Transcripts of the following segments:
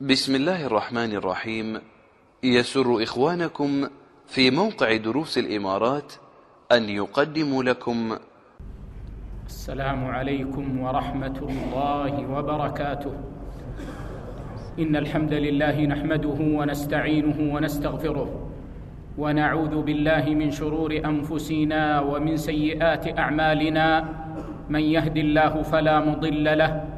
بسم الله الرحمن الرحيم. يسر إخوانكم في موقع دروس الإمارات أن يقدم لكم. السلام عليكم ورحمة الله وبركاته. إن الحمد لله نحمده ونستعينه ونستغفره ونعوذ بالله من شرور أنفسنا ومن سيئات أعمالنا. من يهد الله فلا مضل له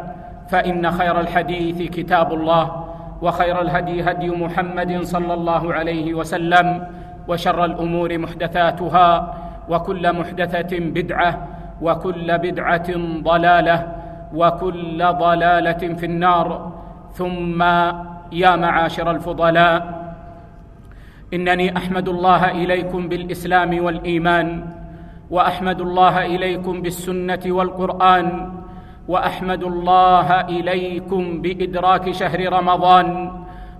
فإن خير الحديث كتاب الله وخير الهدي هدي محمد صلى الله عليه وسلم وشر الأمور محدثاتها وكل محدثة بدعة وكل بدعة ضلالة وكل ضلالة في النار ثم يا معاشر الفضلاء إنني أحمد الله إليكم بالإسلام والإيمان وأحمد الله إليكم بالسنة والقرآن وأحمد الله إليكم بإدراك شهر رمضان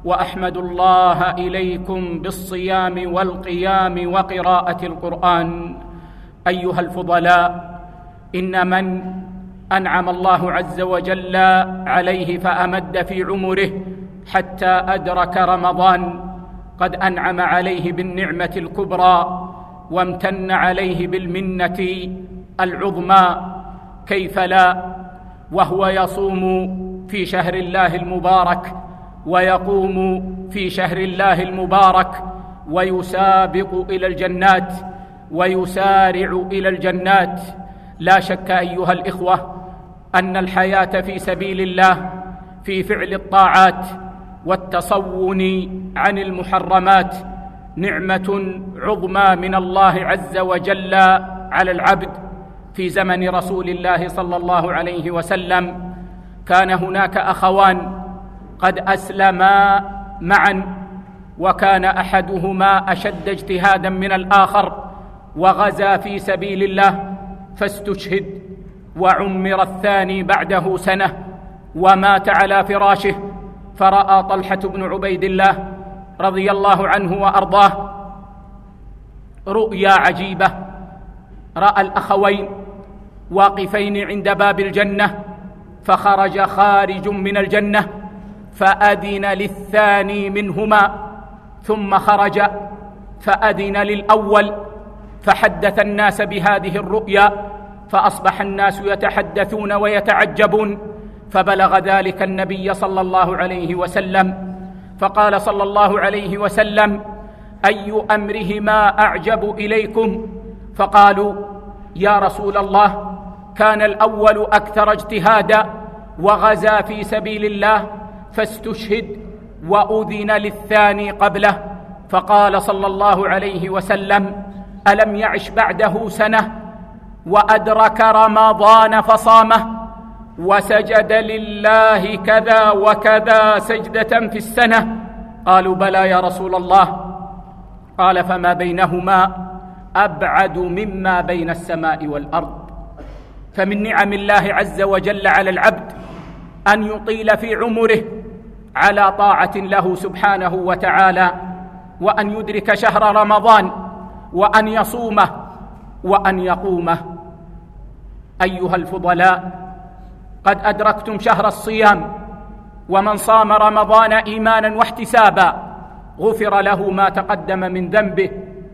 وأحمد الله إليكم بالصيام والقيام وقراءة القرآن. أيها الفضلاء إن من أنعم الله عز وجل عليه فأمد في عمره حتى أدرك رمضان قد أنعم عليه بالنعمة الكبرى وامتن عليه بالمنة العظمى. كيف لا؟ وهو يصوم في شهر الله المبارك ويقوم في شهر الله المبارك ويسابق إلى الجنات ويسارع إلى الجنات. لا شك أيها الإخوة أن الحياة في سبيل الله في فعل الطاعات والتصون عن المحرمات نعمة عظمى من الله عز وجل على العبد. في زمن رسول الله صلى الله عليه وسلم كان هناك أخوان قد أسلما معا وكان أحدهما أشد اجتهادا من الآخر وغزا في سبيل الله فاستشهد وعمر الثاني بعده سنة ومات على فراشه فرأى طلحة بن عبيد الله رضي الله عنه وأرضاه رؤيا عجيبة. رأى الأخوين واقفين عند باب الجنة فخرج خارج من الجنة فأذن للثاني منهما ثم خرج فأذن للأول فحدث الناس بهذه الرؤيا فأصبح الناس يتحدثون ويتعجبون فبلغ ذلك النبي صلى الله عليه وسلم فقال صلى الله عليه وسلم أي أمرهما أعجب إليكم؟ فقالوا يا رسول الله كان الأول أكثر اجتهادا وغزا في سبيل الله فاستشهد وأذن للثاني قبله. فقال صلى الله عليه وسلم ألم يعش بعده سنة وأدرك رمضان فصامه وسجد لله كذا وكذا سجدة في السنة؟ قالوا بلى يا رسول الله. قال فما بينهما؟ أبعد مما بين السماء والأرض. فمن نعم الله عز وجل على العبد أن يطيل في عمره على طاعة له سبحانه وتعالى وأن يدرك شهر رمضان وأن يصومه وأن يقومه. أيها الفضلاء قد أدركتم شهر الصيام ومن صام رمضان إيمانا واحتسابا غفر له ما تقدم من ذنبه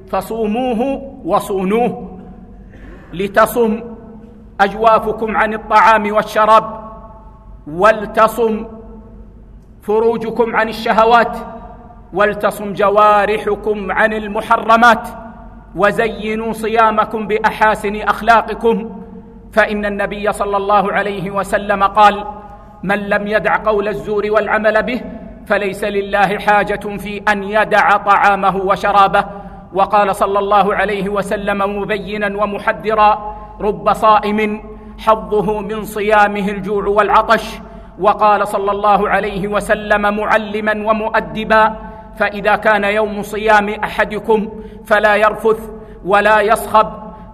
فصوموه وصونوه لتصم أجوافكم عن الطعام والشراب ولتصم فروجكم عن الشهوات ولتصم جوارحكم عن المحرمات وزينوا صيامكم بأحاسن أخلاقكم فإن النبي صلى الله عليه وسلم قال من لم يدع قول الزور والعمل به فليس لله حاجة في أن يدع طعامه وشرابه وقال صلى الله عليه وسلم مبينا ومحذرا رب صائم حظه من صيامه الجوع والعطش. وقال صلى الله عليه وسلم معلما ومؤدبا فإذا كان يوم صيام أحدكم فلا يرفث ولا يصخب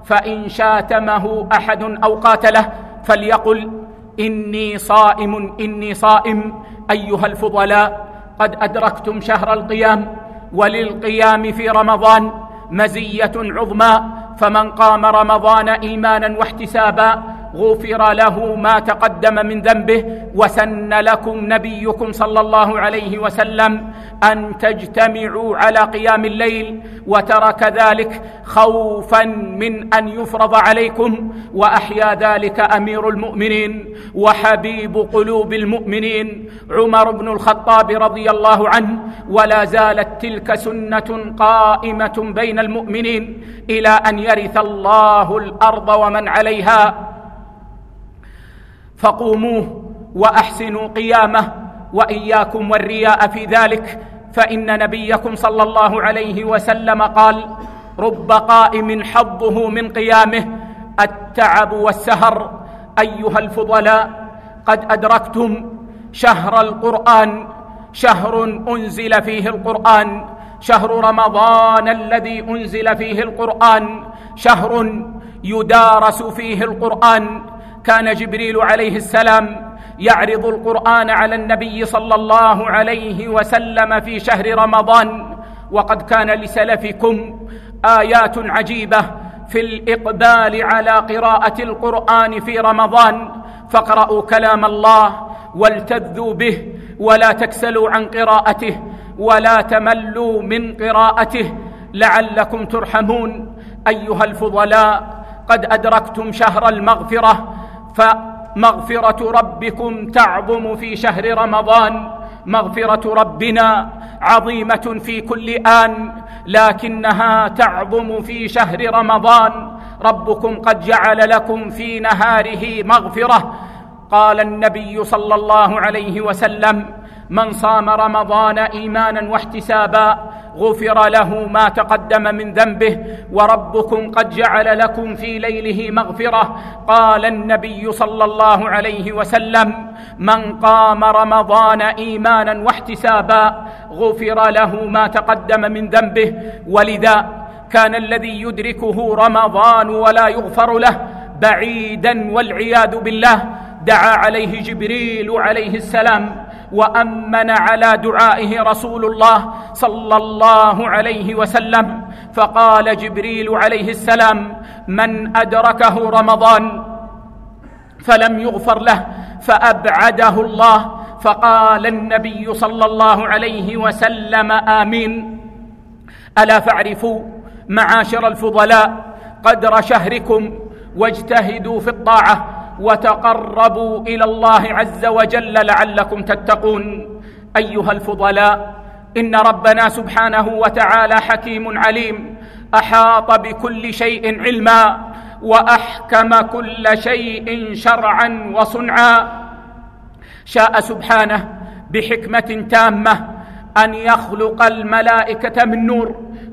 فإن شاتمه أحد أو قاتله فليقل إني صائم إني صائم أيها الفضلاء قد أدركتم شهر القيام. وللقيام في رمضان مزية عظمى فمن قام رمضان إيمانا واحتسابا غفر له ما تقدم من ذنبه وسن لكم نبيكم صلى الله عليه وسلم أن تجتمعوا على قيام الليل وترك ذلك خوفا من أن يفرض عليكم وأحيا ذلك أمير المؤمنين وحبيب قلوب المؤمنين عمر بن الخطاب رضي الله عنه ولا زالت تلك سنة قائمة بين المؤمنين إلى أن يرث الله الأرض ومن عليها فقوموه وأحسنوا قيامه وإياكم والرياء في ذلك فإن نبيكم صلى الله عليه وسلم قال رب قائم حظه من قيامه التعب والسهر أيها الفضلاء قد أدركتم شهر القرآن شهر أنزل فيه القرآن شهر رمضان الذي أنزل فيه القرآن شهر يدارس فيه القرآن كان جبريل عليه السلام يعرض القرآن على النبي صلى الله عليه وسلم في شهر رمضان وقد كان لسلفكم آيات عجيبة في الإقبال على قراءة القرآن في رمضان فاقرأوا كلام الله والتذوا به ولا تكسلوا عن قراءته ولا تملوا من قراءته لعلكم ترحمون. أيها الفضلاء قد أدركتم شهر المغفرة فمغفرة ربكم تعظم في شهر رمضان. مغفرة ربنا عظيمة في كل آن لكنها تعظم في شهر رمضان. ربكم قد جعل لكم في نهاره مغفرة. قال النبي صلى الله عليه وسلم من صام رمضان إيمانا واحتسابا غفر له ما تقدم من ذنبه وربكم قد جعل لكم في ليله مغفرة قال النبي صلى الله عليه وسلم من قام رمضان إيمانا واحتسابا غفر له ما تقدم من ذنبه ولذا كان الذي يدركه رمضان ولا يغفر له بعيدا والعياذ بالله دعا عليه جبريل عليه السلام وأمن على دعائه رسول الله صلى الله عليه وسلم فقال جبريل عليه السلام من أدركه رمضان فلم يغفر له فأبعده الله فقال النبي صلى الله عليه وسلم آمين. ألا فاعرفوا معاشر الفضلاء قدر شهركم واجتهدوا في الطاعة وتقربوا إلى الله عز وجل لعلكم تتقون. أيها الفضلاء إن ربنا سبحانه وتعالى حكيم عليم. أحاط بكل شيء علما وأحكم كل شيء شرعا وصنعا. شاء سبحانه بحكمة تامة أن يخلق الملائكة من نور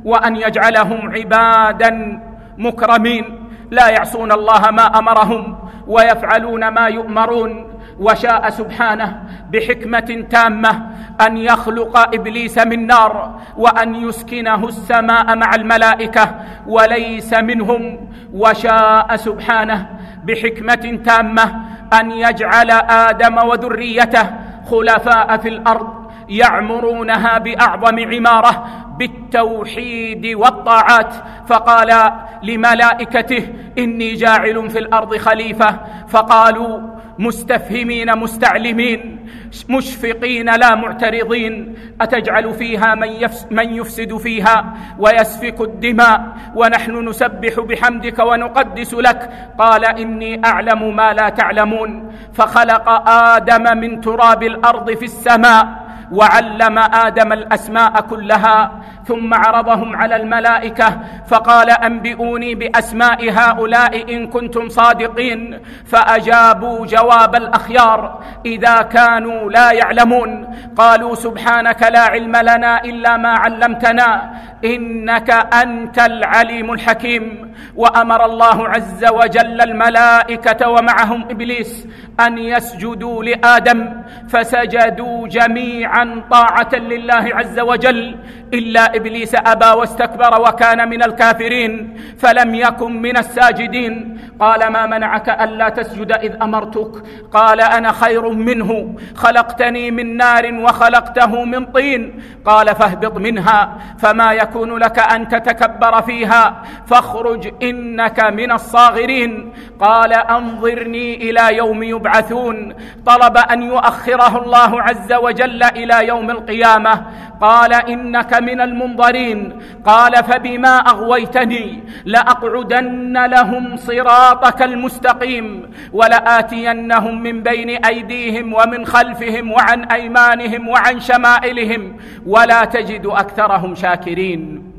وأن يجعلهم عبادا مكرمين. لا يعصون الله ما أمرهم ويفعلون ما يؤمرون وشاء سبحانه بحكمة تامة أن يخلق إبليس من نار وأن يسكنه السماء مع الملائكة وليس منهم وشاء سبحانه بحكمة تامة أن يجعل آدم وذريته خلفاء في الأرض يعمرونها بأعظم عمارة بالتوحيد والطاعات. فقال لملائكته إني جاعل في الأرض خليفة. فقالوا مستفهمين مستعلمين مشفقين لا معترضين. أتجعل فيها من يفس من يفسد فيها ويسفك الدماء؟ ونحن نسبح بحمدك ونقدس لك. قال إني أعلم ما لا تعلمون. فخلق آدم من تراب الأرض في السماء. وعلم آدم الأسماء كلها ثم عرضهم على الملائكة فقال أنبئوني بأسماء هؤلاء إن كنتم صادقين فأجابوا جواب الأخيار إذا كانوا لا يعلمون قالوا سبحانك لا علم لنا إلا ما علمتنا إنك أنت العليم الحكيم وأمر الله عز وجل الملائكة ومعهم إبليس أن يسجدوا لآدم فسجدوا جميعا طاعة لله عز وجل إلا إبليس أبى واستكبر وكان من الكافرين فلم يكن من الساجدين. قال ما منعك ألا تسجد إذ أمرتك؟ قال أنا خير منه خلقتني من نار وخلقته من طين. قال فاهبط منها فما يكون لك أن تتكبر فيها فاخرج إنك من الصاغرين. قال أنظرني إلى يوم يبعثون. طلب أن يؤخره الله عز وجل إلى يوم القيامة. قال إنك من المنظرين. قال فبما أغويتني لأقعدن لهم صراطك المستقيم ولآتينهم من بين أيديهم ومن خلفهم وعن أيمانهم وعن شمائلهم ولا تجد أكثرهم شاكرين.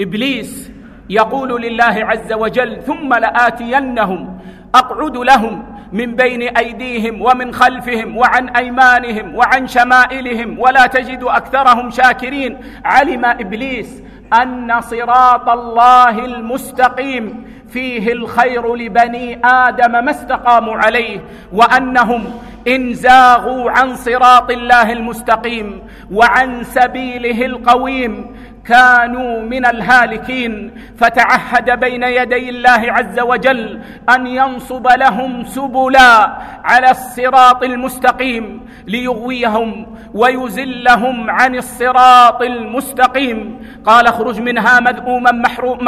إبليس يقول لله عز وجل ثم لآتينهم أقعد لهم من بين أيديهم ومن خلفهم وعن أيمانهم وعن شمائلهم ولا تجد أكثرهم شاكرين. علم إبليس أن صراط الله المستقيم فيه الخير لبني آدم ما استقاموا عليه وأنهم إن زاغوا عن صراط الله المستقيم وعن سبيله القويم. كانوا من الهالكين فتعهد بين يدي الله عز وجل أن ينصب لهم سبلا على الصراط المستقيم ليغويهم ويزلهم عن الصراط المستقيم. قال اخرج منها مذءوما محروم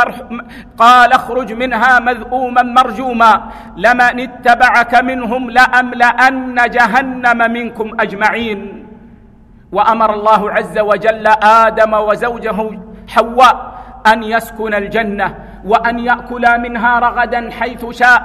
قال اخرج منها مذءوما مرجوما. لمن اتبعك منهم لأملأن جهنم منكم أجمعين. وأمر الله عز وجل آدم وزوجه حواء أن يسكن الجنة وأن يأكلا منها رغدا حيث شاء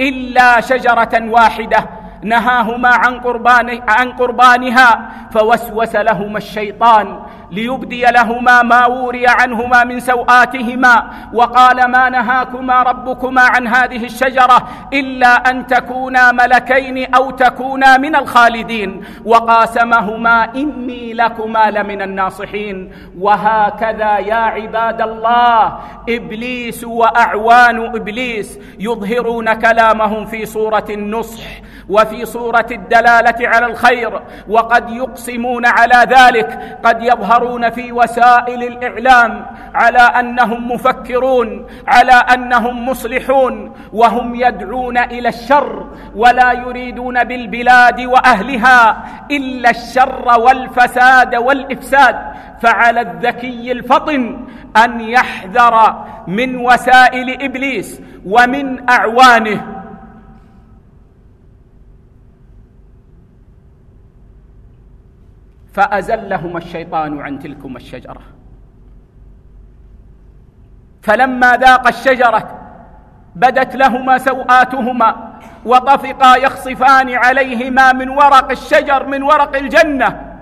إلا شجرة واحدة نهاهما عن, قربان عن قربانها فوسوس لهما الشيطان ليبدي لهما ما وري عنهما من سوآتهما وقال ما نهاكما ربكما عن هذه الشجرة إلا أن تكونا ملكين أو تكونا من الخالدين وقاسمهما إني لكما لمن الناصحين وهكذا يا عباد الله إبليس وأعوان إبليس يظهرون كلامهم في صورة النصح وفي صورة الدلالة على الخير وقد يقسمون على ذلك قد يظهر يظهرون في وسائل الإعلام على أنهم مفكرون على أنهم مصلحون وهم يدعون إلى الشر ولا يريدون بالبلاد وأهلها إلا الشر والفساد والإفساد. فعلى الذكي الفطن أن يحذر من وسائل إبليس ومن أعوانه. فأزلهما الشيطان عن تلكم الشجرة. فلما ذاق الشجرة بدت لهما سوآتهما وطفقا يخصفان عليهما من ورق الشجر من ورق الجنة.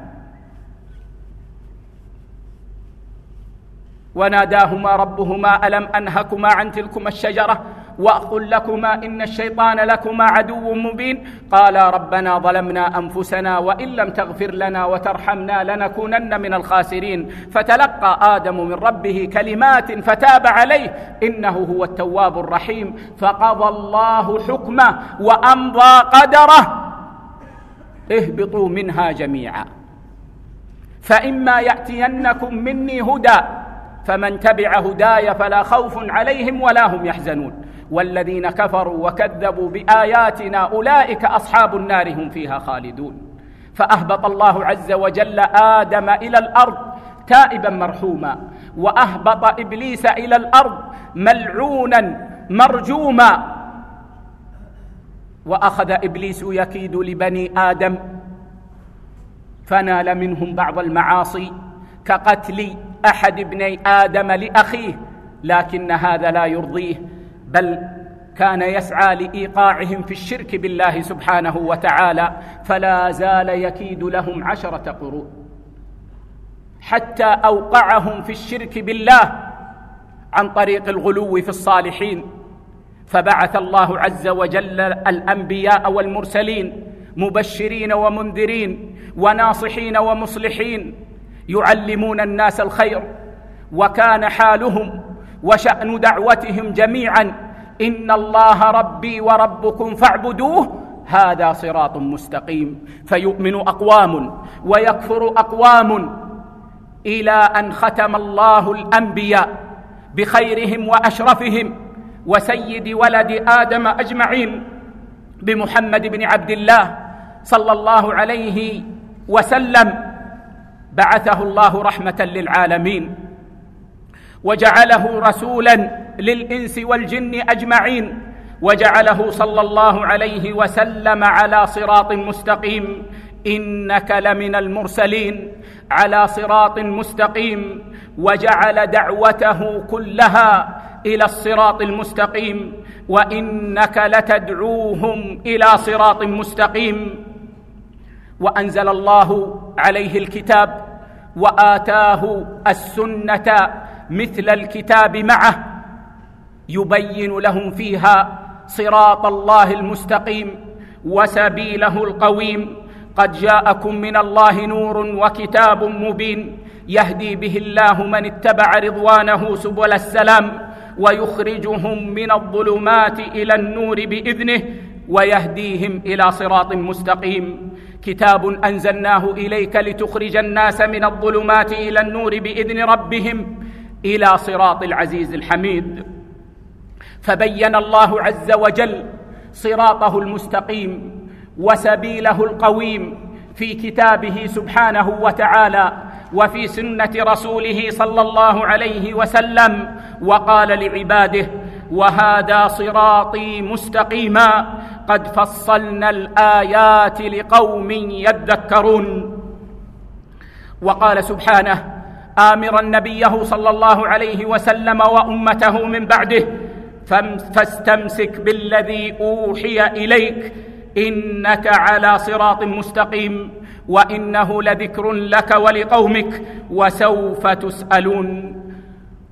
وناداهما ربهما ألم أنهكما عن تلكما الشجرة؟ وأقل لكما إن الشيطان لكما عدو مبين قالا ربنا ظلمنا أنفسنا وإن لم تغفر لنا وترحمنا لنكونن من الخاسرين فتلقى آدم من ربه كلمات فتاب عليه إنه هو التواب الرحيم فقضى الله حكمه وأمضى قدره اهبطوا منها جميعا فإما يأتينكم مني هدى فمن تبع هداي فلا خوف عليهم ولا هم يحزنون والذين كفروا وكذبوا بآياتنا أولئك أصحاب النار هم فيها خالدون. فأهبط الله عز وجل آدم إلى الأرض تائبا مرحوما وأهبط إبليس إلى الأرض ملعونا مرجوما. وأخذ إبليس يكيد لبني آدم فنال منهم بعض المعاصي كقتل أحد ابني آدم لأخيه لكن هذا لا يرضيه. بل كان يسعى لإيقاعهم في الشرك بالله سبحانه وتعالى فلا زال يكيد لهم عشرة قروء حتى أوقعهم في الشرك بالله عن طريق الغلو في الصالحين. فبعث الله عز وجل الأنبياء والمرسلين مبشرين ومنذرين وناصحين ومصلحين يعلمون الناس الخير وكان حالهم وشأن دعوتهم جميعا. إن الله ربي وربكم فاعبدوه. هذا صراط مستقيم. فيؤمن أقوام ويكفر أقوام إلى أن ختم الله الأنبياء بخيرهم وأشرفهم وسيد ولد آدم أجمعين بمحمد بن عبد الله صلى الله عليه وسلم. بعثه الله رحمة للعالمين. وجعله رسولا للإنس والجن أجمعين. وجعله صلى الله عليه وسلم على صراط مستقيم. إنك لمن المرسلين. على صراط مستقيم. وجعل دعوته كلها إلى الصراط المستقيم. وإنك لتدعوهم إلى صراط مستقيم. وأنزل الله عليه الكتاب. وآتاه السنة. مثل الكتاب معه يبين لهم فيها صراط الله المستقيم وسبيله القويم قد جاءكم من الله نور وكتاب مبين يهدي به الله من اتبع رضوانه سبل السلام ويخرجهم من الظلمات إلى النور بإذنه ويهديهم إلى صراط مستقيم كتاب أنزلناه إليك لتخرج الناس من الظلمات إلى النور بإذن ربهم إلى صراط العزيز الحميد. فبين الله عز وجل صراطه المستقيم وسبيله القويم في كتابه سبحانه وتعالى وفي سنة رسوله صلى الله عليه وسلم وقال لعباده وهذا صراطي مستقيما قد فصلنا الآيات لقوم يذكرون. وقال سبحانه آمرا نبيه صلى الله عليه وسلم وأمته من بعده فاستمسك بالذي أوحي إليك إنك على صراط مستقيم وإنه لذكر لك ولقومك وسوف تسألون.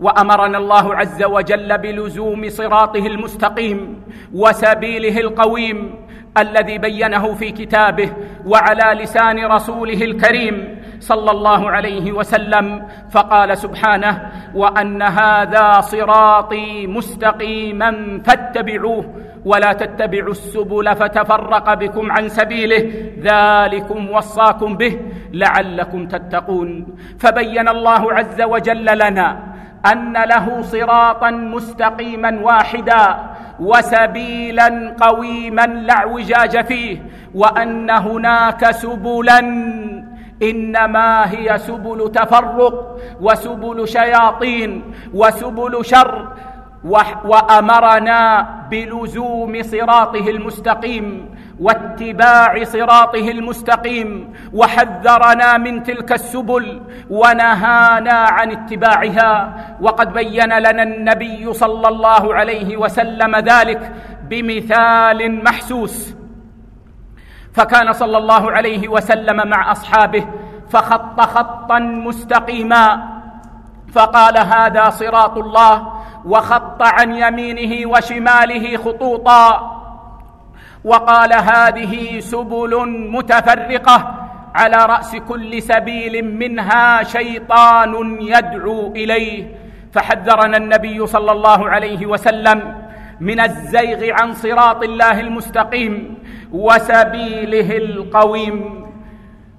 وأمرنا الله عز وجل بلزوم صراطه المستقيم وسبيله القويم الذي بينه في كتابه وعلى لسان رسوله الكريم صلى الله عليه وسلم فقال سبحانه وأن هذا صراطي مستقيما فاتبعوه ولا تتبعوا السبل فتفرق بكم عن سبيله ذلكم وصاكم به لعلكم تتقون. فبين الله عز وجل لنا أن له صراطا مستقيما واحدا وسبيلا قويما لا اعوجاج فيه وأن هناك سبلا إنما هي سبل تفرق وسبل شياطين وسبل شر وأمرنا بلزوم صراطه المستقيم واتباع صراطه المستقيم وحذرنا من تلك السبل ونهانا عن اتباعها وقد بين لنا النبي صلى الله عليه وسلم ذلك بمثال محسوس. فكان صلى الله عليه وسلم مع أصحابه فخط خطا مستقيما. فقال هذا صراط الله وخط عن يمينه وشماله خطوطا. وقال هذه سبل متفرقة على رأس كل سبيل منها شيطان يدعو إليه. فحذرنا النبي صلى الله عليه وسلم من الزيغ عن صراط الله المستقيم وسبيله القويم.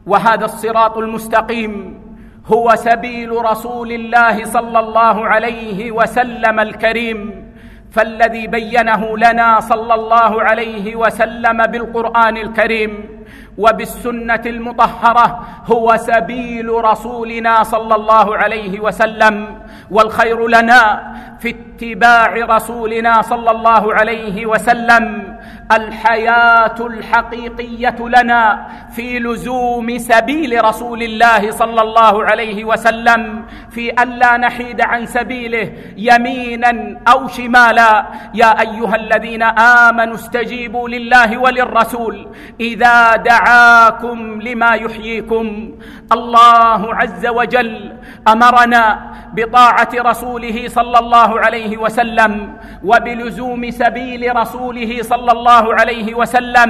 وهذا الصراط المستقيم هو سبيل رسول الله صلى الله عليه وسلم الكريم. فالذي بينه لنا صلى الله عليه وسلم بالقرآن الكريم وبالسنة المطهرة هو سبيل رسولنا صلى الله عليه وسلم والخير لنا في اتباع رسولنا صلى الله عليه وسلم. الحياة الحقيقية لنا في لزوم سبيل رسول الله صلى الله عليه وسلم في ألا نحيد عن سبيله يمينا أو شمالا. يا أيها الذين آمنوا استجيبوا لله وللرسول إذا دعاكم لما يحييكم. الله عز وجل أمرنا بطاعة رسوله صلى الله عليه وسلم وبلزوم سبيل رسوله صلى صلى الله عليه وسلم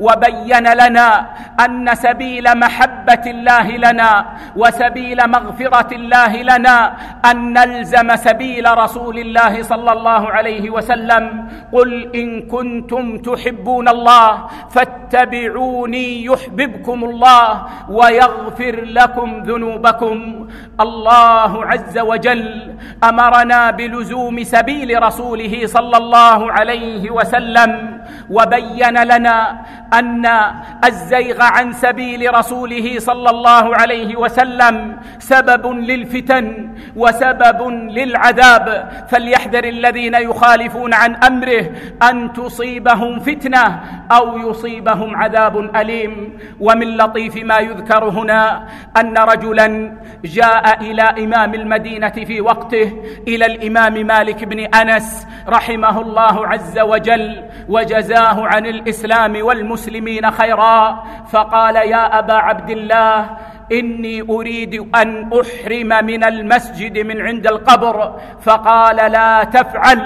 وبين لنا ان سبيل محبه الله لنا وسبيل مغفره الله لنا ان نلزم سبيل رسول الله صلى الله عليه وسلم قل ان كنتم تحبون الله فاتبعوني يحببكم الله ويغفر لكم ذنوبكم الله عز وجل امرنا بلزوم سبيل رسوله صلى الله عليه وسلم وبين لنا أن الزيغ عن سبيل رسوله صلى الله عليه وسلم سبب للفتن وسبب للعذاب. فليحذر الذين يخالفون عن أمره أن تصيبهم فتنة أو يصيبهم عذاب أليم. ومن لطيف ما يذكر هنا أن رجلا جاء إلى إمام المدينة في وقته إلى الإمام مالك بن أنس رحمه الله عز وجل وجزاه عن الإسلام والمسلمين خيرا فقال يا أبا عبد الله إني أريد أن أحرم من المسجد من عند القبر. فقال لا تفعل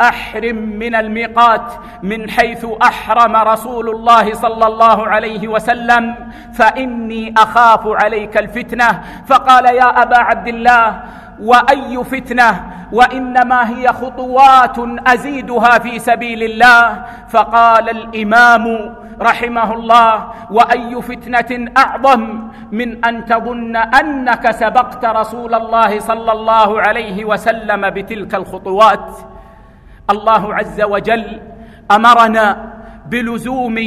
أحرم من الميقات من حيث أحرم رسول الله صلى الله عليه وسلم فإني أخاف عليك الفتنة. فقال يا أبا عبد الله وأي فتنة وإنما هي خطوات أزيدها في سبيل الله فقال الإمام رحمه الله وأي فتنة أعظم من أن تظن أنك سبقت رسول الله صلى الله عليه وسلم بتلك الخطوات الله عز وجل أمرنا بلزوم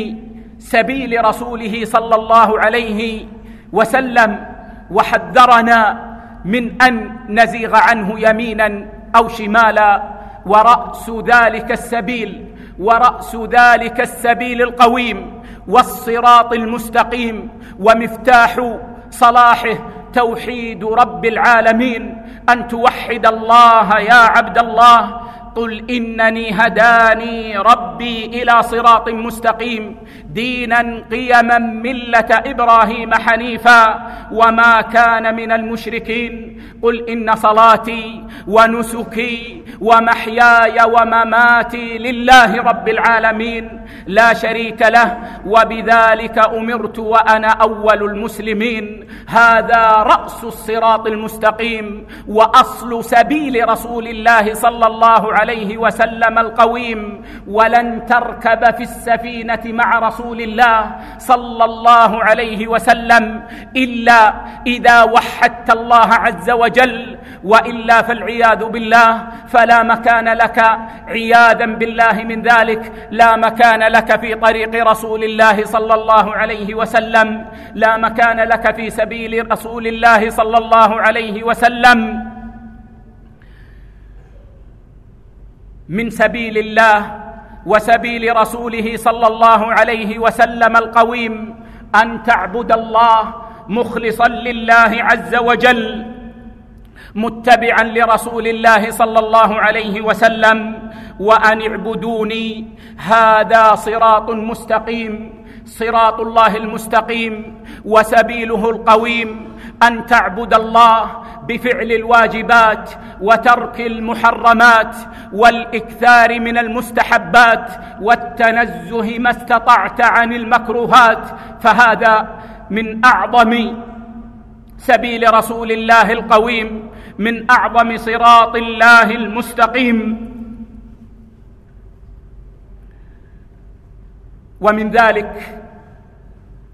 سبيل رسوله صلى الله عليه وسلم وحذرنا من أن نزيغ عنه يمينا أو شمالا ورأس ذلك السبيل ورأس ذلك السبيل القويم والصراط المستقيم ومفتاح صلاحه توحيد رب العالمين. أن توحد الله يا عبد الله قل إنني هداني ربي إلى صراط مستقيم. دينا قيما ملة إبراهيم حنيفا. وما كان من المشركين. قل إن صلاتي ونسكي ومحياي ومماتي لله رب العالمين. لا شريك له وبذلك أمرت وأنا أول المسلمين. هذا رأس الصراط المستقيم. وأصل سبيل رسول الله صلى الله عليه وسلم القويم. ولن تركب في السفينة مع رسول رسول الله صلى الله عليه وسلم إلا إذا وحدت الله عز وجل وإلا فالعياذ بالله فلا مكان لك عياذا بالله من ذلك لا مكان لك في طريق رسول الله صلى الله عليه وسلم لا مكان لك في سبيل رسول الله صلى الله عليه وسلم من سبيل الله وسبيل رسوله صلى الله عليه وسلم القويم أن تعبد الله مخلصا لله عز وجل متبعا لرسول الله صلى الله عليه وسلم وأن اعبدوني هذا صراط مستقيم صراط الله المستقيم وسبيله القويم. أن تعبد الله بفعل الواجبات وترك المحرمات والإكثار من المستحبات والتنزه ما استطعت عن المكروهات فهذا من أعظم سبيل رسول الله القويم من أعظم صراط الله المستقيم. ومن ذلك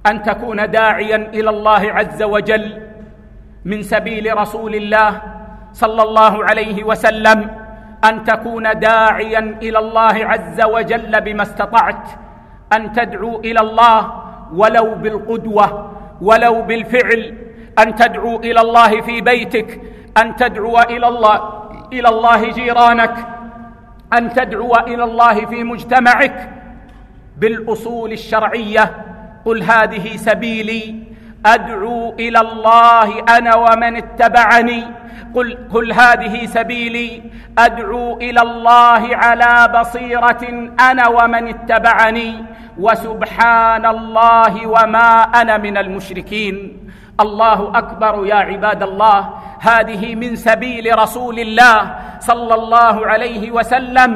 أن تكون داعيا إلى الله عز وجل من سبيل رسول الله صلى الله عليه وسلم أن تكون داعيا إلى الله عز وجل بما استطعت أن تدعو إلى الله ولو بالقدوة ولو بالفعل أن تدعو إلى الله في بيتك أن تدعو إلى الله إلى الله جيرانك أن تدعو إلى الله في مجتمعك بالأصول الشرعية قل هذه سبيلي أدعو إلى الله أنا ومن اتبعني. قل, قل هذه سبيلي. أدعو إلى الله على بصيرة أنا ومن اتبعني. وسبحان الله وما أنا من المشركين. الله أكبر يا عباد الله. هذه من سبيل رسول الله صلى الله عليه وسلم.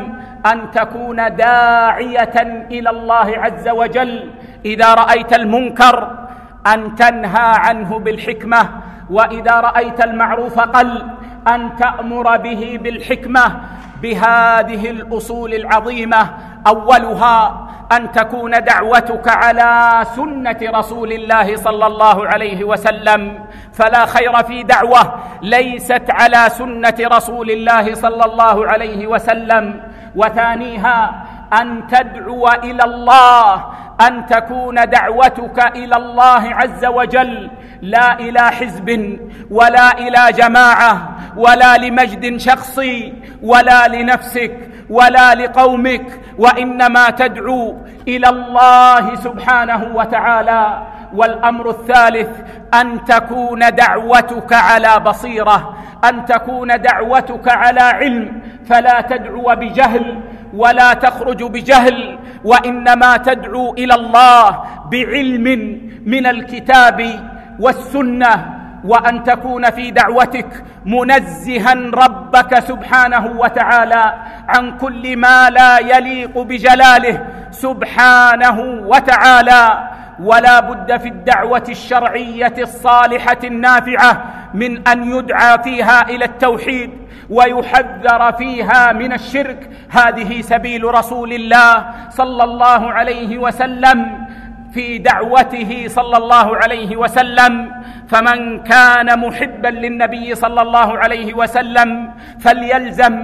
أن تكون داعية إلى الله عز وجل. إذا رأيت المنكر أن تنهى عنه بالحكمة وإذا رأيت المعروف قل أن تأمر به بالحكمة بهذه الأصول العظيمة أولها أن تكون دعوتك على سنة رسول الله صلى الله عليه وسلم. فلا خير في دعوة ليست على سنة رسول الله صلى الله عليه وسلم. وثانيها أن تدعو إلى الله أن تكون دعوتك إلى الله عز وجل. لا إلى حزب ولا إلى جماعة ولا لمجد شخصي ولا لنفسك ولا لقومك. وإنما تدعو إلى الله سبحانه وتعالى. والأمر الثالث أن تكون دعوتك على بصيرة. أن تكون دعوتك على علم. فلا تدعو بجهل. ولا تخرج بجهل وإنما تدعو إلى الله بعلم من الكتاب والسنة وأن تكون في دعوتك منزها ربك سبحانه وتعالى عن كل ما لا يليق بجلاله سبحانه وتعالى ولا بد في الدعوة الشرعية الصالحة النافعة من أن يدعى فيها إلى التوحيد ويحذر فيها من الشرك. هذه سبيل رسول الله صلى الله عليه وسلم. في دعوته صلى الله عليه وسلم. فمن كان محبا للنبي صلى الله عليه وسلم فليلزم.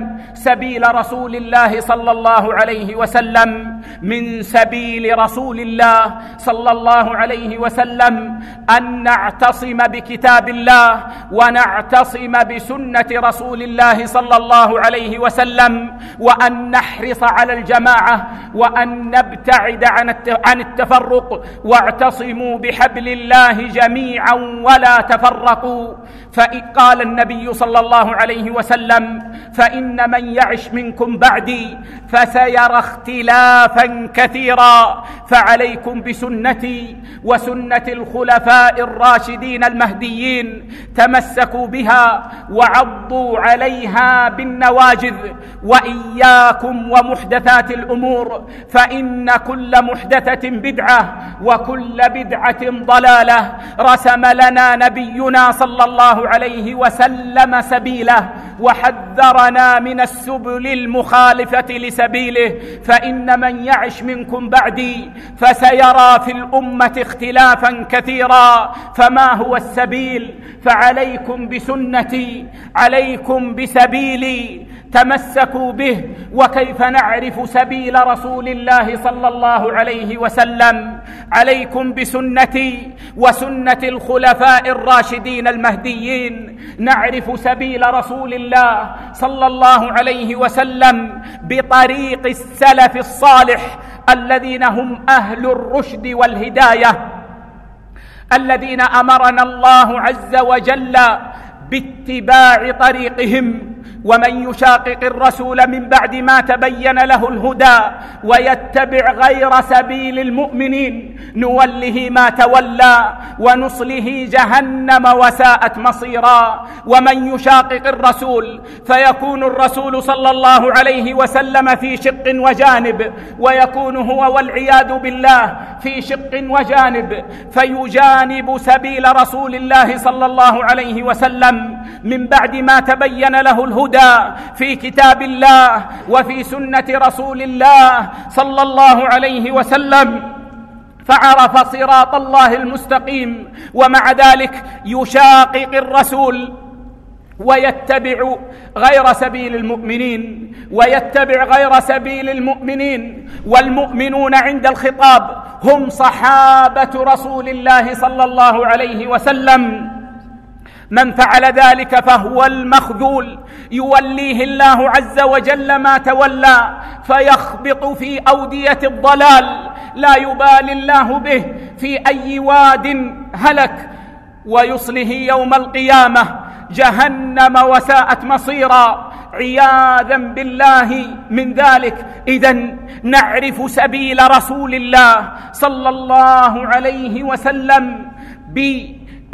سبيل رسول الله صلى الله عليه وسلم من سبيل رسول الله صلى الله عليه وسلم أن نعتصم بكتاب الله ونعتصم بسنة رسول الله صلى الله عليه وسلم وأن نحرص على الجماعة وأن نبتعد عن التفرق واعتصموا بحبل الله جميعا ولا تفرقوا. فقال النبي صلى الله عليه وسلم فإن من يعش منكم بعدي فسيرى اختلافا كثيرا فعليكم بسنتي وسنة الخلفاء الراشدين المهديين تمسكوا بها وعضوا عليها بالنواجذ وإياكم ومحدثات الأمور فإن كل محدثة بدعة وكل بدعة ضلالة رسم لنا نبينا صلى الله عليه وسلم سبيله وحذرنا من السنة السبل المخالفة لسبيله فإن من يعش منكم بعدي فسيرى في الأمة اختلافا كثيرا فما هو السبيل؟ فعليكم بسنتي عليكم بسبيلي. تمسكوا به وكيف نعرف سبيل رسول الله صلى الله عليه وسلم؟ عليكم بسنتي وسنة الخلفاء الراشدين المهديين. نعرف سبيل رسول الله صلى الله عليه وسلم بطريق السلف الصالح الذين هم أهل الرشد والهداية الذين أمرنا الله عز وجل باتباع طريقهم. ومن يشاقق الرسول من بعد ما تبين له الهدى ويتبع غير سبيل المؤمنين نوله ما تولى ونصله جهنم وساءت مصيرا. ومن يشاقق الرسول فيكون الرسول صلى الله عليه وسلم في شق وجانب ويكون هو والعياذ بالله في شق وجانب. فيجانب سبيل رسول الله صلى الله عليه وسلم من بعد ما تبين له الهدى الهدى في كتاب الله وفي سنه رسول الله صلى الله عليه وسلم فعرف صراط الله المستقيم ومع ذلك يشاقق الرسول ويتبع غير سبيل المؤمنين ويتبع غير سبيل المؤمنين والمؤمنون عند الخطاب هم صحابه رسول الله صلى الله عليه وسلم من فعل ذلك فهو المخذول. يوليه الله عز وجل ما تولى فيخبط في أودية الضلال. لا يبالي الله به في أي واد هلك ويصله يوم القيامة. جهنم وساءت مصيرا. عياذا بالله من ذلك. اذا نعرف سبيل رسول الله صلى الله عليه وسلم ب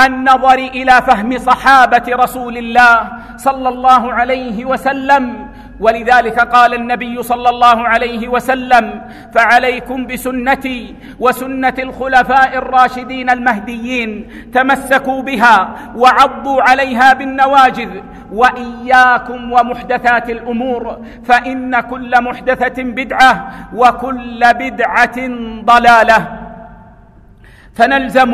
النظر إلى فهم صحابة رسول الله صلى الله عليه وسلم. ولذلك قال النبي صلى الله عليه وسلم فعليكم بسنتي وسنة الخلفاء الراشدين المهديين تمسكوا بها وعضوا عليها بالنواجذ وإياكم ومحدثات الأمور فإن كل محدثة بدعة وكل بدعة ضلالة. فنلزم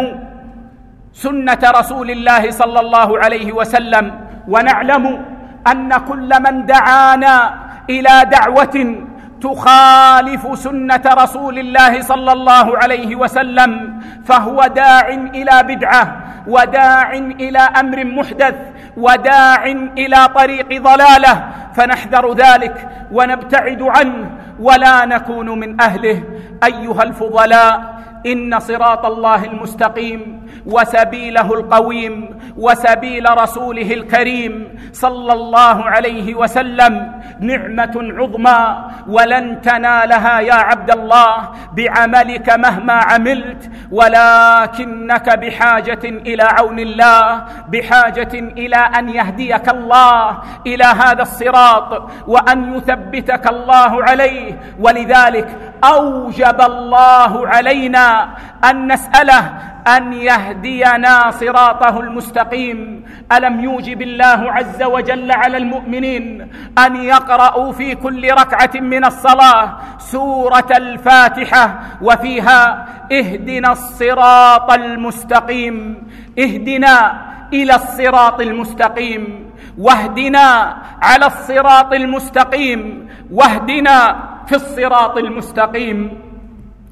سنة رسول الله صلى الله عليه وسلم ونعلم أن كل من دعانا إلى دعوة تخالف سنة رسول الله صلى الله عليه وسلم فهو داع إلى بدعة وداع إلى أمر محدث وداع إلى طريق ضلالة فنحذر ذلك ونبتعد عنه ولا نكون من أهله. أيها الفضلاء إن صراط الله المستقيم وسبيله القويم وسبيل رسوله الكريم صلى الله عليه وسلم نعمة عظمى ولن تنالها يا عبد الله بعملك مهما عملت ولكنك بحاجة إلى عون الله بحاجة إلى أن يهديك الله إلى هذا الصراط وأن يثبتك الله عليه ولذلك أوجب الله علينا أن نسأله أن يهدينا صراطه المستقيم. ألم يوجب الله عز وجل على المؤمنين أن يقرأوا في كل ركعة من الصلاة سورة الفاتحة وفيها اهدنا الصراط المستقيم. اهدنا إلى الصراط المستقيم. واهدنا على الصراط المستقيم. واهدنا في الصراط المستقيم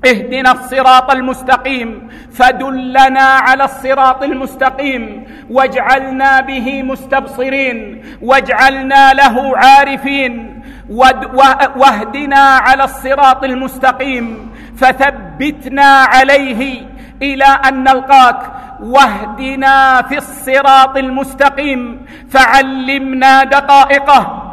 اهدنا الصراط المستقيم فدلنا على الصراط المستقيم واجعلنا به مستبصرين واجعلنا له عارفين واهدنا على الصراط المستقيم فثبتنا عليه إلى أن نلقاك. واهدنا في الصراط المستقيم فعلمنا دقائقه.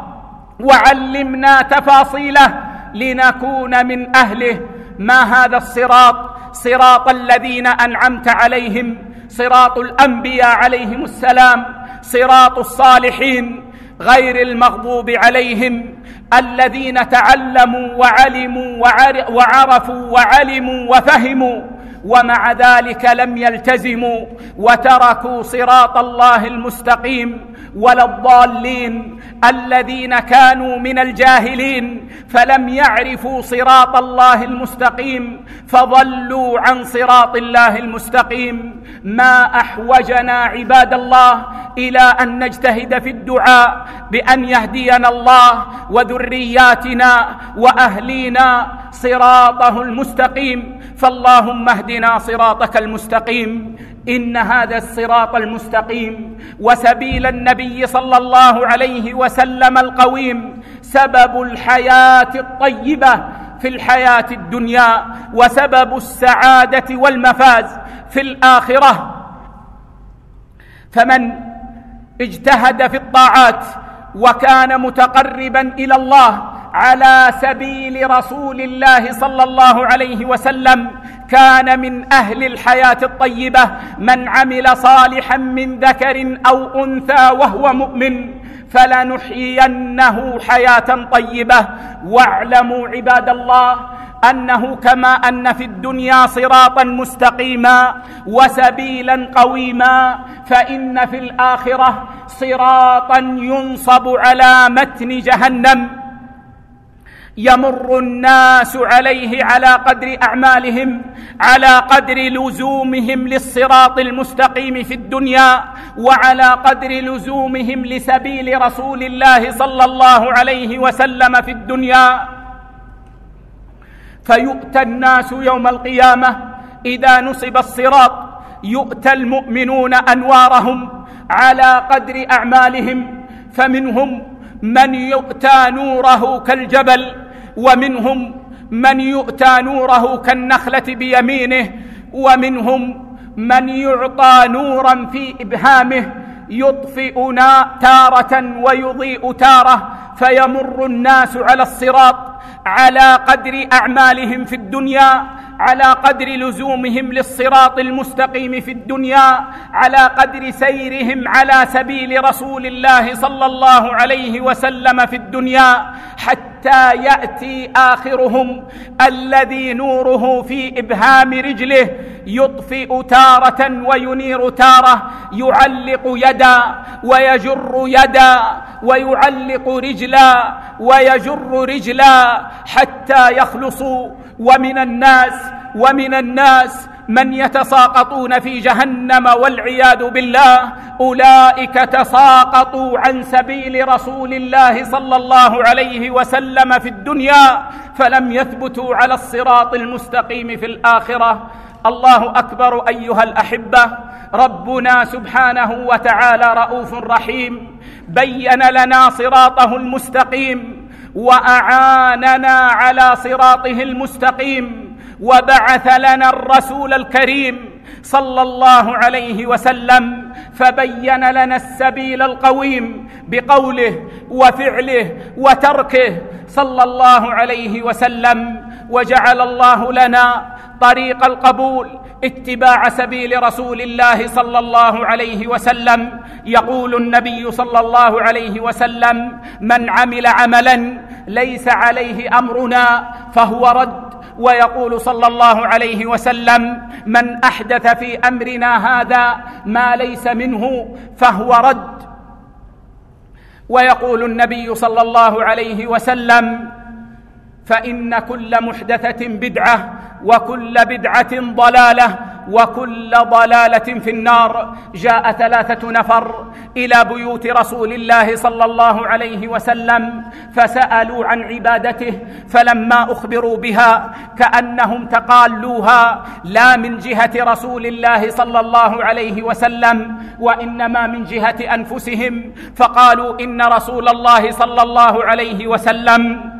وعلمنا تفاصيله لنكون من أهله. ما هذا الصراط؟ صراط الذين أنعمت عليهم. صراط الأنبياء عليهم السلام. صراط الصالحين. غير المغضوب عليهم. الذين تعلموا وعلموا وعرفوا وعلموا وفهموا ومع ذلك لم يلتزموا وتركوا صراط الله المستقيم ولا الضالين الذين كانوا من الجاهلين فلم يعرفوا صراط الله المستقيم فضلوا عن صراط الله المستقيم ما أحوجنا عباد الله إلى أن نجتهد في الدعاء بأن يهدينا الله وذرياتنا وأهلينا صراطه المستقيم. فاللهم اهدنا صراطك المستقيم. إن هذا الصراط المستقيم. وسبيل النبي صلى الله عليه وسلم القويم. سبب الحياة الطيبة في الحياة الدنيا. وسبب السعادة والمفاز في الآخرة. فمن اجتهد في الطاعات وكان متقربا إلى الله على سبيل رسول الله صلى الله عليه وسلم. كان من أهل الحياة الطيبة من عمل صالحا من ذكر أو أنثى وهو مؤمن. فلنحيينه حياة طيبة. واعلموا عباد الله أنه كما أن في الدنيا صراطا مستقيما وسبيلا قويما فإن في الآخرة صراطا ينصب على متن جهنم. يمر الناس عليه على قدر أعمالهم على قدر لزومهم للصراط المستقيم في الدنيا وعلى قدر لزومهم لسبيل رسول الله صلى الله عليه وسلم في الدنيا. فيؤتى الناس يوم القيامة إذا نصب الصراط يؤتى المؤمنون أنوارهم على قدر أعمالهم فمنهم من يؤتى نوره كالجبل ومنهم من يؤتى نوره كالنخلة بيمينه ومنهم من يعطى نورا في إبهامه يطفئنا تارة ويضيء تارة فيمر الناس على الصراط على قدر أعمالهم في الدنيا على قدر لزومهم للصراط المستقيم في الدنيا على قدر سيرهم على سبيل رسول الله صلى الله عليه وسلم في الدنيا حتى يأتي آخرهم الذي نوره في إبهام رجله يطفئ تارة وينير تارة يعلق يدا ويجر يدا ويعلق رجلا ويجر رجلا حتى يخلصوا ومن الناس ومن الناس من يتساقطون في جهنم والعياذ بالله أولئك تساقطوا عن سبيل رسول الله صلى الله عليه وسلم في الدنيا فلم يثبتوا على الصراط المستقيم في الآخرة. الله أكبر أيها الأحبة ربنا سبحانه وتعالى رؤوف رحيم بين لنا صراطه المستقيم وأعاننا على صراطه المستقيم وبعث لنا الرسول الكريم صلى الله عليه وسلم فبين لنا السبيل القويم بقوله وفعله وتركه صلى الله عليه وسلم وجعل الله لنا طريق القبول اتباع سبيل رسول الله صلى الله عليه وسلم. يقول النبي صلى الله عليه وسلم من عمل عملا ليس عليه أمرنا فهو رد. ويقول صلى الله عليه وسلم من أحدث في أمرنا هذا ما ليس منه فهو رد. ويقول النبي صلى الله عليه وسلم فإن كل محدثة بدعة وكل بدعة ضلالة وكل ضلالة في النار. جاء ثلاثة نفر إلى بيوت رسول الله صلى الله عليه وسلم فسألوا عن عبادته فلما أخبروا بها كأنهم تقالوها لا من جهة رسول الله صلى الله عليه وسلم وإنما من جهة أنفسهم فقالوا إن رسول الله صلى الله عليه وسلم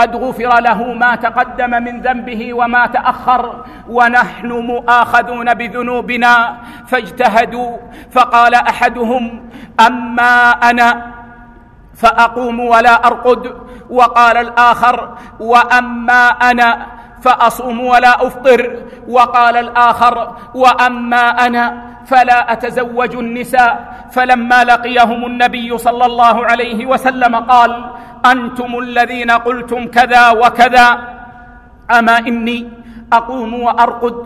قد غفر له ما تقدم من ذنبه وما تأخر ونحن مؤاخذون بذنوبنا فاجتهدوا فقال أحدهم أما أنا فأقوم ولا أرقد وقال الآخر وأما أنا فأصوم ولا أفطر. وقال الآخر وأما أنا فلا أتزوج النساء. فلما لقيهم النبي صلى الله عليه وسلم قال أنتم الذين قلتم كذا وكذا. أما إني أقوم وأرقد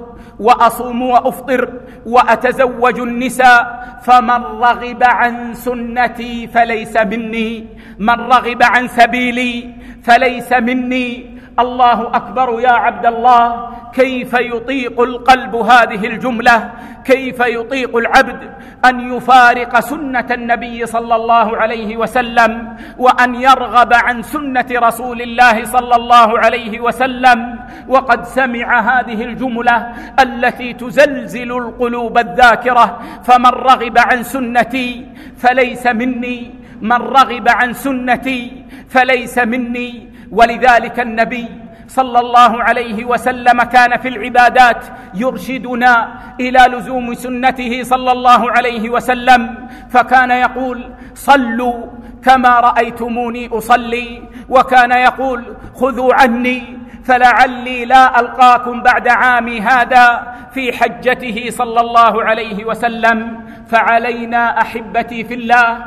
وأصوم وأفطر وأتزوج النساء. فمن رغب عن سنتي فليس مني. من رغب عن سبيلي فليس مني. الله أكبر يا عبد الله كيف يطيق القلب هذه الجملة كيف يطيق العبد أن يفارق سنة النبي صلى الله عليه وسلم وأن يرغب عن سنة رسول الله صلى الله عليه وسلم وقد سمع هذه الجملة التي تزلزل القلوب الذاكرة فمن رغب عن سنتي فليس مني من رغب عن سنتي فليس مني ولذلك النبي صلى الله عليه وسلم كان في العبادات يرشدنا إلى لزوم سنته صلى الله عليه وسلم فكان يقول صلوا كما رأيتموني أصلي وكان يقول خذوا عني فلعلي لا ألقاكم بعد عامي هذا في حجته صلى الله عليه وسلم فعلينا أحبتي في الله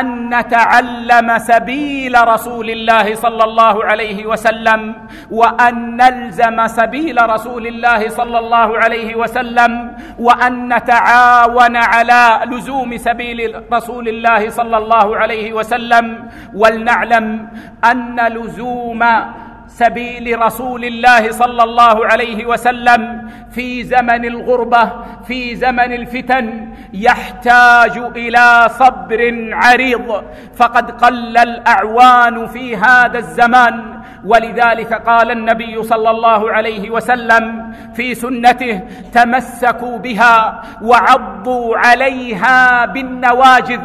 أن نتعلم سبيل رسول الله صلى الله عليه وسلم وأن نلزم سبيل رسول الله صلى الله عليه وسلم وأن نتعاون على لزوم سبيل رسول الله صلى الله عليه وسلم ولنعلم أن لزوم سبيل رسول الله صلى الله عليه وسلم في زمن الغربة في زمن الفتن يحتاج إلى صبر عريض. فقد قل الأعوان في هذا الزمان. ولذلك قال النبي صلى الله عليه وسلم في سنته تمسكوا بها وعضوا عليها بالنواجذ.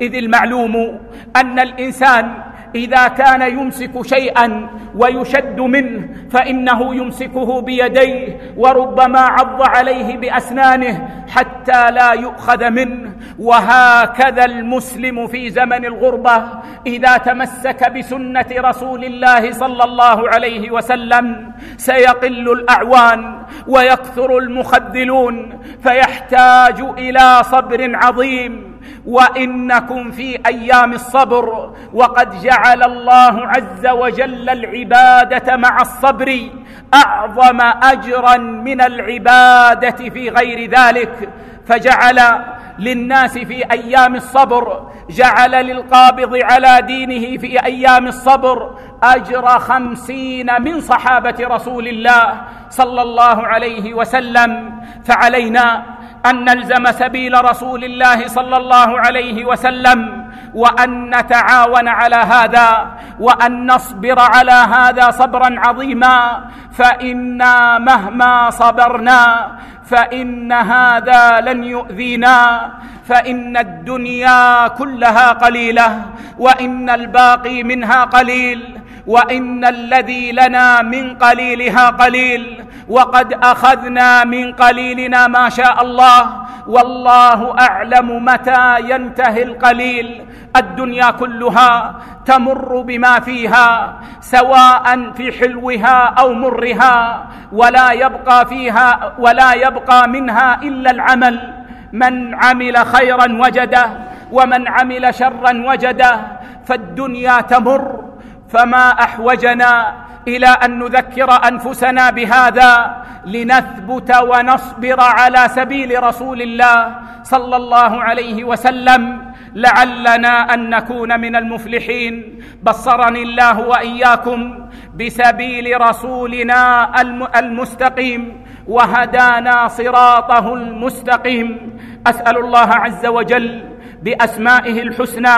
إذ المعلوم أن الإنسان إذا كان يمسك شيئا ويشد منه فإنه يمسكه بيديه وربما عض عليه بأسنانه حتى لا يؤخذ منه. وهكذا المسلم في زمن الغربة إذا تمسك بسنة رسول الله صلى الله عليه وسلم سيقل الأعوان ويكثر المخذلون فيحتاج إلى صبر عظيم. وإنكم في أيام الصبر وقد جعل الله عز وجل العبادة مع الصبر أعظم أجرا من العبادة في غير ذلك فجعل للناس في أيام الصبر جعل للقابض على دينه في أيام الصبر أجر خمسين من صحابة رسول الله صلى الله عليه وسلم. فعلينا أن نلزم سبيل رسول الله صلى الله عليه وسلم وأن نتعاون على هذا وأن نصبر على هذا صبرا عظيما. فإنا مهما صبرنا فإن هذا لن يؤذينا فإن الدنيا كلها قليلة وإن الباقي منها قليل وإن الذي لنا من قليلها قليل وقد أخذنا من قليلنا ما شاء الله والله اعلم متى ينتهي القليل الدنيا كلها تمر بما فيها سواء في حلوها أو مرها ولا يبقى فيها ولا يبقى منها الا العمل من عمل خيرا وجده ومن عمل شرا وجده فالدنيا تمر فما احوجنا إلى أن نذكر أنفسنا بهذا لنثبت ونصبر على سبيل رسول الله صلى الله عليه وسلم لعلنا أن نكون من المفلحين. بصرني الله وإياكم بسبيل رسولنا المستقيم وهدانا صراطه المستقيم. أسأل الله عز وجل بأسمائه الحسنى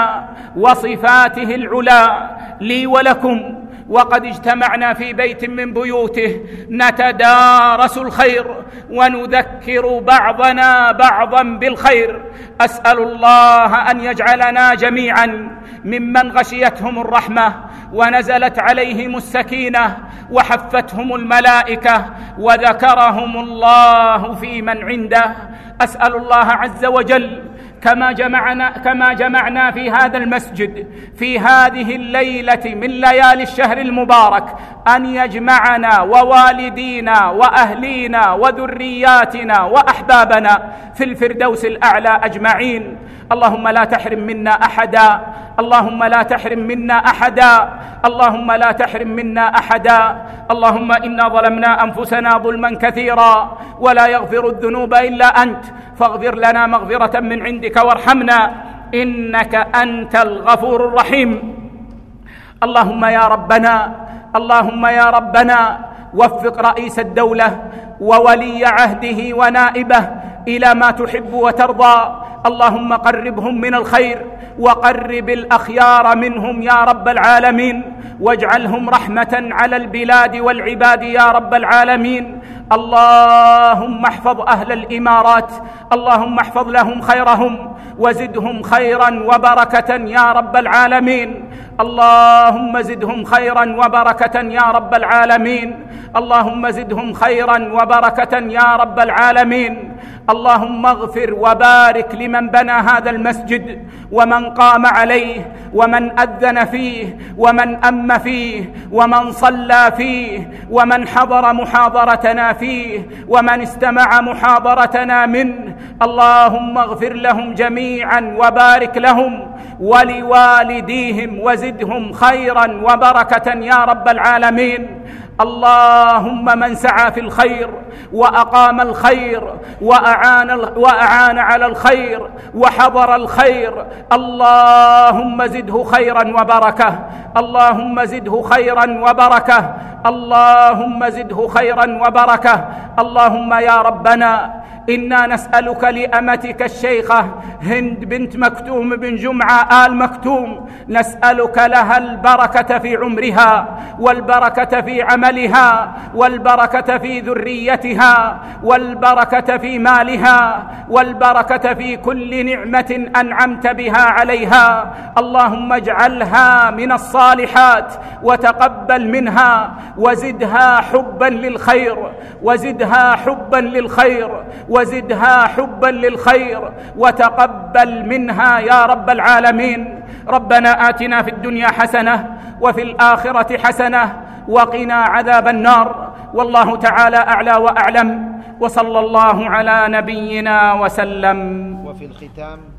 وصفاته العلى لي ولكم وقد اجتمعنا في بيت من بيوته نتدارس الخير ونذكر بعضنا بعضا بالخير. أسأل الله أن يجعلنا جميعا ممن غشيتهم الرحمة ونزلت عليهم السكينة وحفتهم الملائكة وذكرهم الله في من عنده. أسأل الله عز وجل كما جمعنا كما جمعنا في هذا المسجد في هذه الليلة من ليالي الشهر المبارك أن يجمعنا ووالدينا وأهلينا وذرياتنا وأحبابنا في الفردوس الأعلى أجمعين. اللهم لا تحرم منا أحدا. اللهم لا تحرم منا أحدا. اللهم لا تحرم منا أحدا. اللهم إنا ظلمنا أنفسنا ظلما كثيرا ولا يغفر الذنوب إلا أنت. فاغفر لنا مغفرة من عندك وارحمنا. إنك أنت الغفور الرحيم. اللهم يا ربنا اللهم يا ربنا وفق رئيس الدولة وولي عهده ونائبه إلى ما تحب وترضى. اللهم قربهم من الخير وقرب الأخيار منهم يا رب العالمين. واجعلهم رحمة على البلاد والعباد يا رب العالمين. اللهم احفظ أهل الإمارات. اللهم احفظ لهم خيرهم. وزدهم خيرا وبركة يا رب العالمين. اللهم زدهم خيرا وبركة يا رب العالمين. اللهم زدهم خيرا وبركة يا رب العالمين. اللهم اغفر وبارك لمن بنى هذا المسجد ومن قام عليه ومن أذن فيه ومن أم فيه ومن صلى فيه ومن حضر محاضرتنا فيه ومن استمع محاضرتنا منه اللهم اغفر لهم جميعا وبارك لهم ولوالديهم وزدهم خيرا وبركة يا رب العالمين اللهم من سعى في الخير وأقام الخير وأعان, وأعان على الخير وحضر الخير اللهم زده خيرا وبركة اللهم زده خيرا وبركة اللهم زده خيرا وبركة اللهم يا ربنا إنا نسألك لأمتك الشيخة هند بنت مكتوم بن جمعة آل مكتوم نسألك لها البركة في عمرها والبركة في عملها أهلها والبركة في ذريتها والبركة في مالها والبركة في كل نعمة أنعمت بها عليها اللهم اجعلها من الصالحات وتقبل منها وزدها حبا للخير وزدها حبا للخير وزدها حبا للخير وتقبل منها يا رب العالمين ربنا آتنا في الدنيا حسنة وفي الآخرة حسنة وقنا عذاب النار. والله تعالى أعلى وأعلم. وصلى الله على نبينا وسلم. وفي الختام